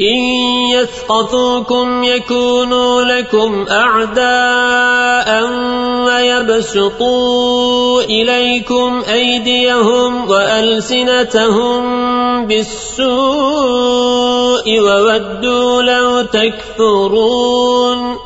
إن يثقفوكم يكونوا لكم أعداء ويبسطوا إليكم أيديهم وألسنتهم بالسوء وودوا لو تكفرون